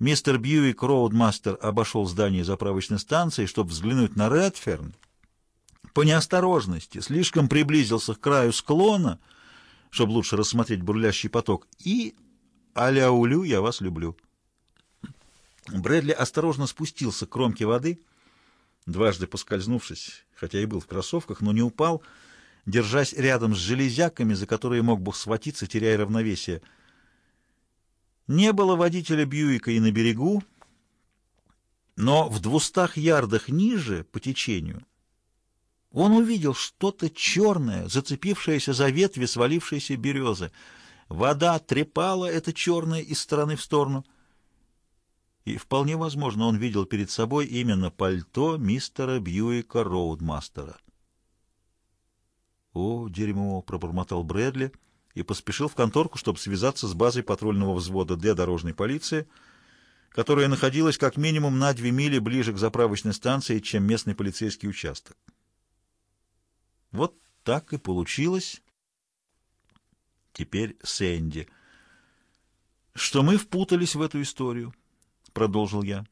Мистер Бьюик Роудмастер обошел здание заправочной станции, чтобы взглянуть на Редферн. По неосторожности слишком приблизился к краю склона, чтобы лучше рассмотреть бурлящий поток, и «Аляулю, я вас люблю». Брэдли осторожно спустился к кромке воды, дважды поскользнувшись, хотя и был в кроссовках, но не упал, держась рядом с железяками, за которые мог бы схватиться, теряя равновесие. Не было водителя Бьюика и на берегу, но в двустах ярдах ниже, по течению, он увидел что-то черное, зацепившееся за ветви свалившейся березы. Вода трепала это черное из стороны в сторону. И вполне возможно, он видел перед собой именно пальто мистера Бьюика Роудмастера. «О, дерьмо!» — пробормотал Брэдли и поспешил в конторку, чтобы связаться с базой патрульного взвода Д дорожной полиции, которая находилась как минимум на две мили ближе к заправочной станции, чем местный полицейский участок. Вот так и получилось. Теперь Сэнди. Что мы впутались в эту историю, продолжил я.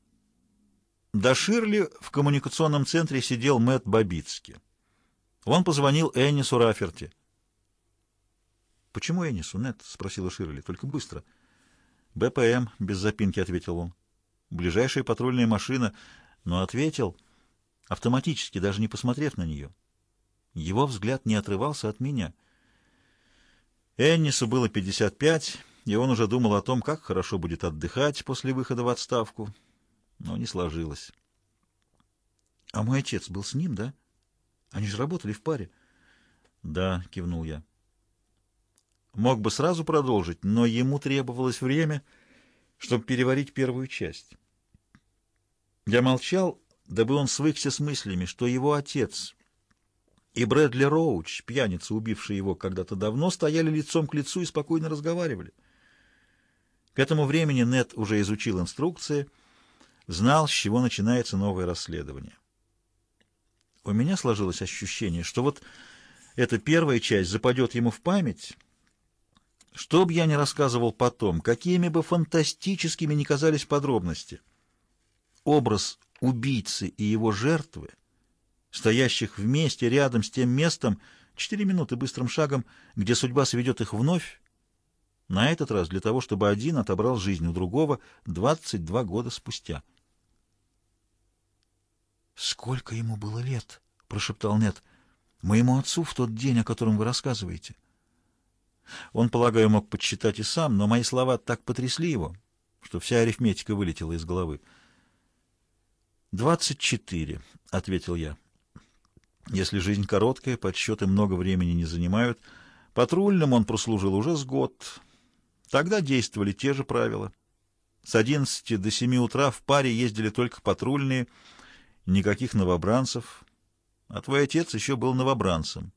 До Ширли в коммуникационном центре сидел Мэтт Бабицкий. Он позвонил Эннису Раферти. «Почему Эннису, Нет?» — спросила Ширли. «Только быстро». «БПМ», — без запинки ответил он. «Ближайшая патрульная машина». Но ответил автоматически, даже не посмотрев на нее. Его взгляд не отрывался от меня. Эннису было 55, и он уже думал о том, как хорошо будет отдыхать после выхода в отставку. Но не сложилось. «А мой отец был с ним, да?» Они же работали в паре. Да, кивнул я. Мог бы сразу продолжить, но ему требовалось время, чтобы переварить первую часть. Я молчал, дабы он свыкся с мыслями, что его отец и Брэдли Роуч, пьяница, убивший его когда-то давно, стояли лицом к лицу и спокойно разговаривали. К этому времени Нет уже изучил инструкции, знал, с чего начинается новое расследование. У меня сложилось ощущение, что вот эта первая часть западет ему в память, что бы я ни рассказывал потом, какими бы фантастическими ни казались подробности. Образ убийцы и его жертвы, стоящих вместе рядом с тем местом, четыре минуты быстрым шагом, где судьба сведет их вновь, на этот раз для того, чтобы один отобрал жизнь у другого 22 года спустя. «Сколько ему было лет?» — прошептал Нет. «Моему отцу в тот день, о котором вы рассказываете». Он, полагаю, мог подсчитать и сам, но мои слова так потрясли его, что вся арифметика вылетела из головы. «Двадцать четыре», — ответил я. «Если жизнь короткая, подсчеты много времени не занимают. Патрульным он прослужил уже с год. Тогда действовали те же правила. С одиннадцати до семи утра в паре ездили только патрульные — никаких новобранцев, а твой отец еще был новобранцем.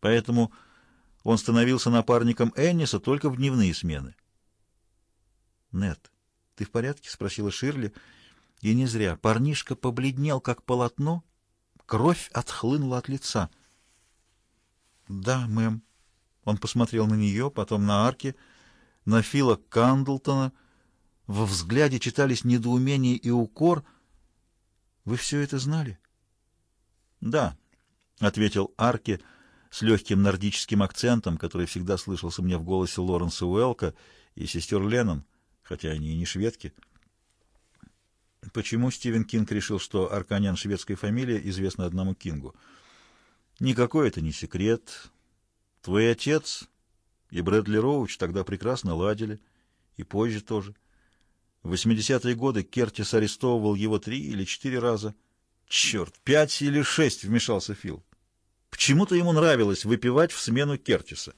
Поэтому он становился напарником Энниса только в дневные смены. «Нет, ты в порядке?» — спросила Ширли. И не зря. Парнишка побледнел, как полотно, кровь отхлынула от лица. «Да, мэм». Он посмотрел на нее, потом на арки, на Фила Кандлтона. Во взгляде читались недоумение и укор — вы все это знали? Да, ответил Арки с легким нордическим акцентом, который всегда слышался мне в голосе Лоренса Уэлка и сестер Леннон, хотя они и не шведки. Почему Стивен Кинг решил, что Арканян шведская фамилия известна одному Кингу? Никакой это не секрет. Твой отец и Брэдли Роуч тогда прекрасно ладили, и позже тоже. В 80-е годы Кертис арестовывал его три или четыре раза. Черт, пять или шесть вмешался Фил. Почему-то ему нравилось выпивать в смену Кертиса.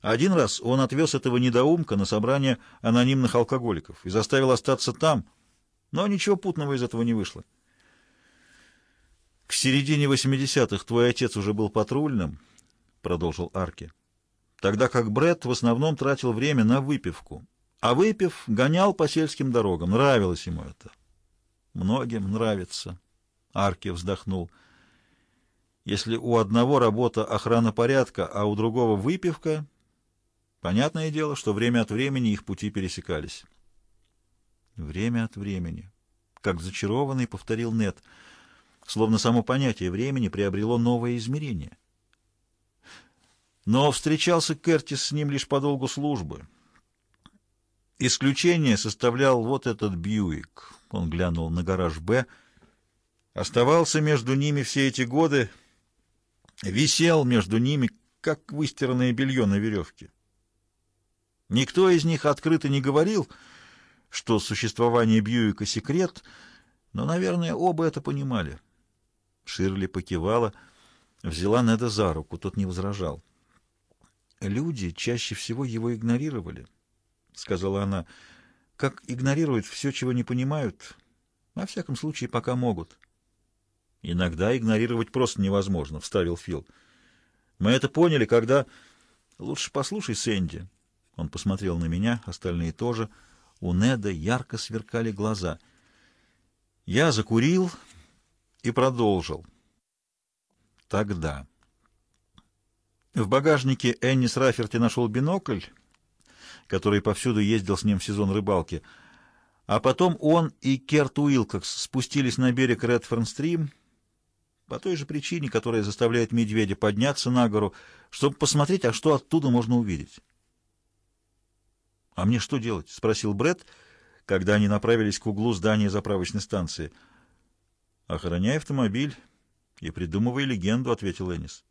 Один раз он отвез этого недоумка на собрание анонимных алкоголиков и заставил остаться там, но ничего путного из этого не вышло. «К середине 80-х твой отец уже был патрульным», — продолжил Арки, «тогда как Бред в основном тратил время на выпивку, а выпив, гонял по сельским дорогам. Нравилось ему это. Многим нравится. Арки вздохнул. Если у одного работа охрана порядка, а у другого выпивка, понятное дело, что время от времени их пути пересекались. Время от времени. Как зачарованный, повторил Нет. Словно само понятие времени приобрело новое измерение. Но встречался Кертис с ним лишь по долгу службы. Исключение составлял вот этот Бьюик. Он глянул на гараж «Б». Оставался между ними все эти годы, висел между ними, как выстиранное белье на веревке. Никто из них открыто не говорил, что существование Бьюика — секрет, но, наверное, оба это понимали. Ширли покивала, взяла Неда за руку, тот не возражал. «Люди чаще всего его игнорировали», — сказала она, — «как игнорируют все, чего не понимают, во всяком случае, пока могут». «Иногда игнорировать просто невозможно», — вставил Фил. «Мы это поняли, когда...» «Лучше послушай, Сэнди». Он посмотрел на меня, остальные тоже. У Неда ярко сверкали глаза. Я закурил и продолжил. Тогда... В багажнике Эннис Раферти нашел бинокль, который повсюду ездил с ним в сезон рыбалки, а потом он и Керт Уилкокс спустились на берег Редферн-стрим по той же причине, которая заставляет медведя подняться на гору, чтобы посмотреть, а что оттуда можно увидеть. «А мне что делать?» — спросил Бред, когда они направились к углу здания заправочной станции. «Охраняй автомобиль и придумывай легенду», — ответил Энис.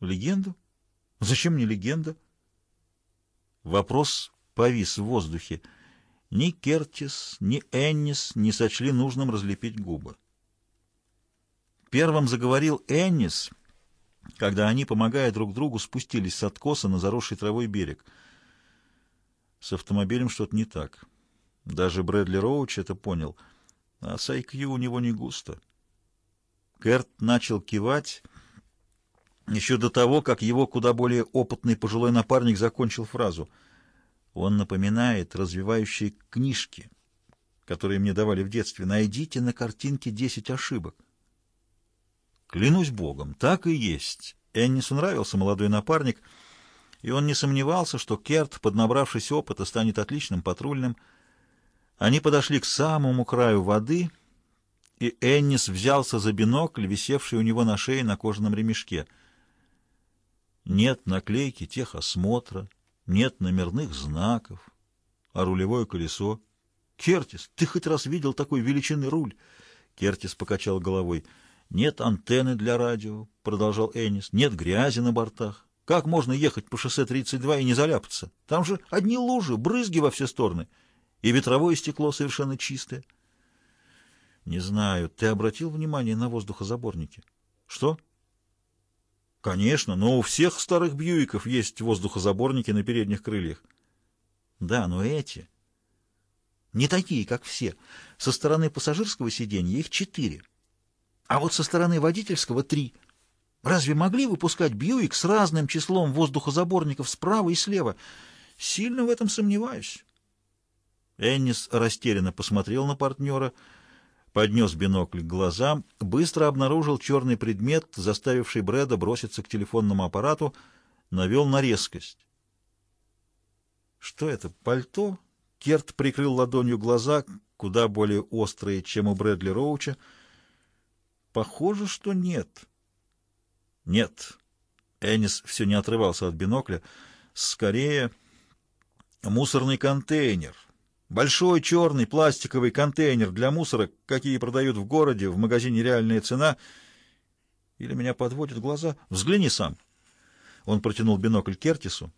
«Легенду? Зачем мне легенда?» Вопрос повис в воздухе. Ни Кертис, ни Эннис не сочли нужным разлепить губы. Первым заговорил Эннис, когда они, помогая друг другу, спустились с откоса на заросший травой берег. С автомобилем что-то не так. Даже Брэдли Роуч это понял, а с IQ у него не густо. Керт начал кивать еще до того, как его куда более опытный пожилой напарник закончил фразу. Он напоминает развивающие книжки, которые мне давали в детстве. Найдите на картинке десять ошибок. Клянусь богом, так и есть. Эннису нравился молодой напарник, и он не сомневался, что Керт, поднабравшись опыта, станет отличным патрульным. Они подошли к самому краю воды, и Эннис взялся за бинокль, висевший у него на шее на кожаном ремешке. Нет наклейки техосмотра, нет номерных знаков, а рулевое колесо. «Кертис, ты хоть раз видел такой величины руль?» Кертис покачал головой. «Нет антенны для радио», — продолжал Эннис, — «нет грязи на бортах. Как можно ехать по шоссе 32 и не заляпаться? Там же одни лужи, брызги во все стороны, и ветровое стекло совершенно чистое». «Не знаю, ты обратил внимание на воздухозаборники?» «Что?» «Конечно, но у всех старых Бьюиков есть воздухозаборники на передних крыльях». «Да, но эти...» «Не такие, как все. Со стороны пассажирского сиденья их четыре». А вот со стороны водительского три. Разве могли выпускать Бьюик с разным числом воздухозаборников справа и слева? Сильно в этом сомневаюсь. Эннис растерянно посмотрел на партнера, поднес бинокль к глазам, быстро обнаружил черный предмет, заставивший Брэда броситься к телефонному аппарату, навел на резкость. Что это, пальто? Керт прикрыл ладонью глаза, куда более острые, чем у Брэдли Роуча, Похоже, что нет. Нет. Энис все не отрывался от бинокля. Скорее, мусорный контейнер. Большой черный пластиковый контейнер для мусора, какие продают в городе, в магазине «Реальная цена». Или меня подводят глаза? Взгляни сам. Он протянул бинокль Кертису.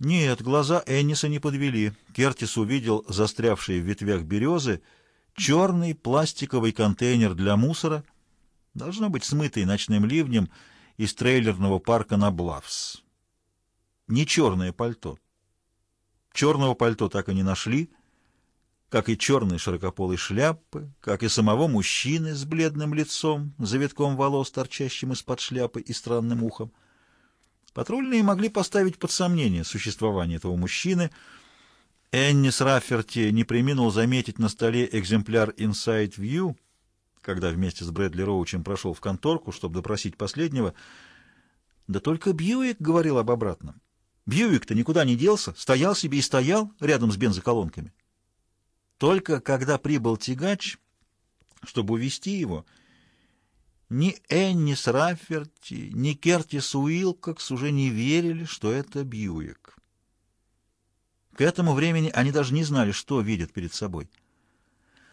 Нет, глаза Энниса не подвели. Кертис увидел застрявшие в ветвях березы черный пластиковый контейнер для мусора — Должно быть смытый ночным ливнем из трейлерного парка на Блавс. Не черное пальто. Черного пальто так и не нашли, как и черной широкополой шляпы, как и самого мужчины с бледным лицом, завитком волос, торчащим из-под шляпы и странным ухом. Патрульные могли поставить под сомнение существование этого мужчины. Эннис Рафферти не приминул заметить на столе экземпляр Inside View — когда вместе с Брэдли Роучем прошел в конторку, чтобы допросить последнего. Да только Бьюик говорил об обратном. Бьюик-то никуда не делся, стоял себе и стоял рядом с бензоколонками. Только когда прибыл тягач, чтобы увести его, ни Эннис Рафферти, ни Кертис Уилкокс уже не верили, что это Бьюик. К этому времени они даже не знали, что видят перед собой —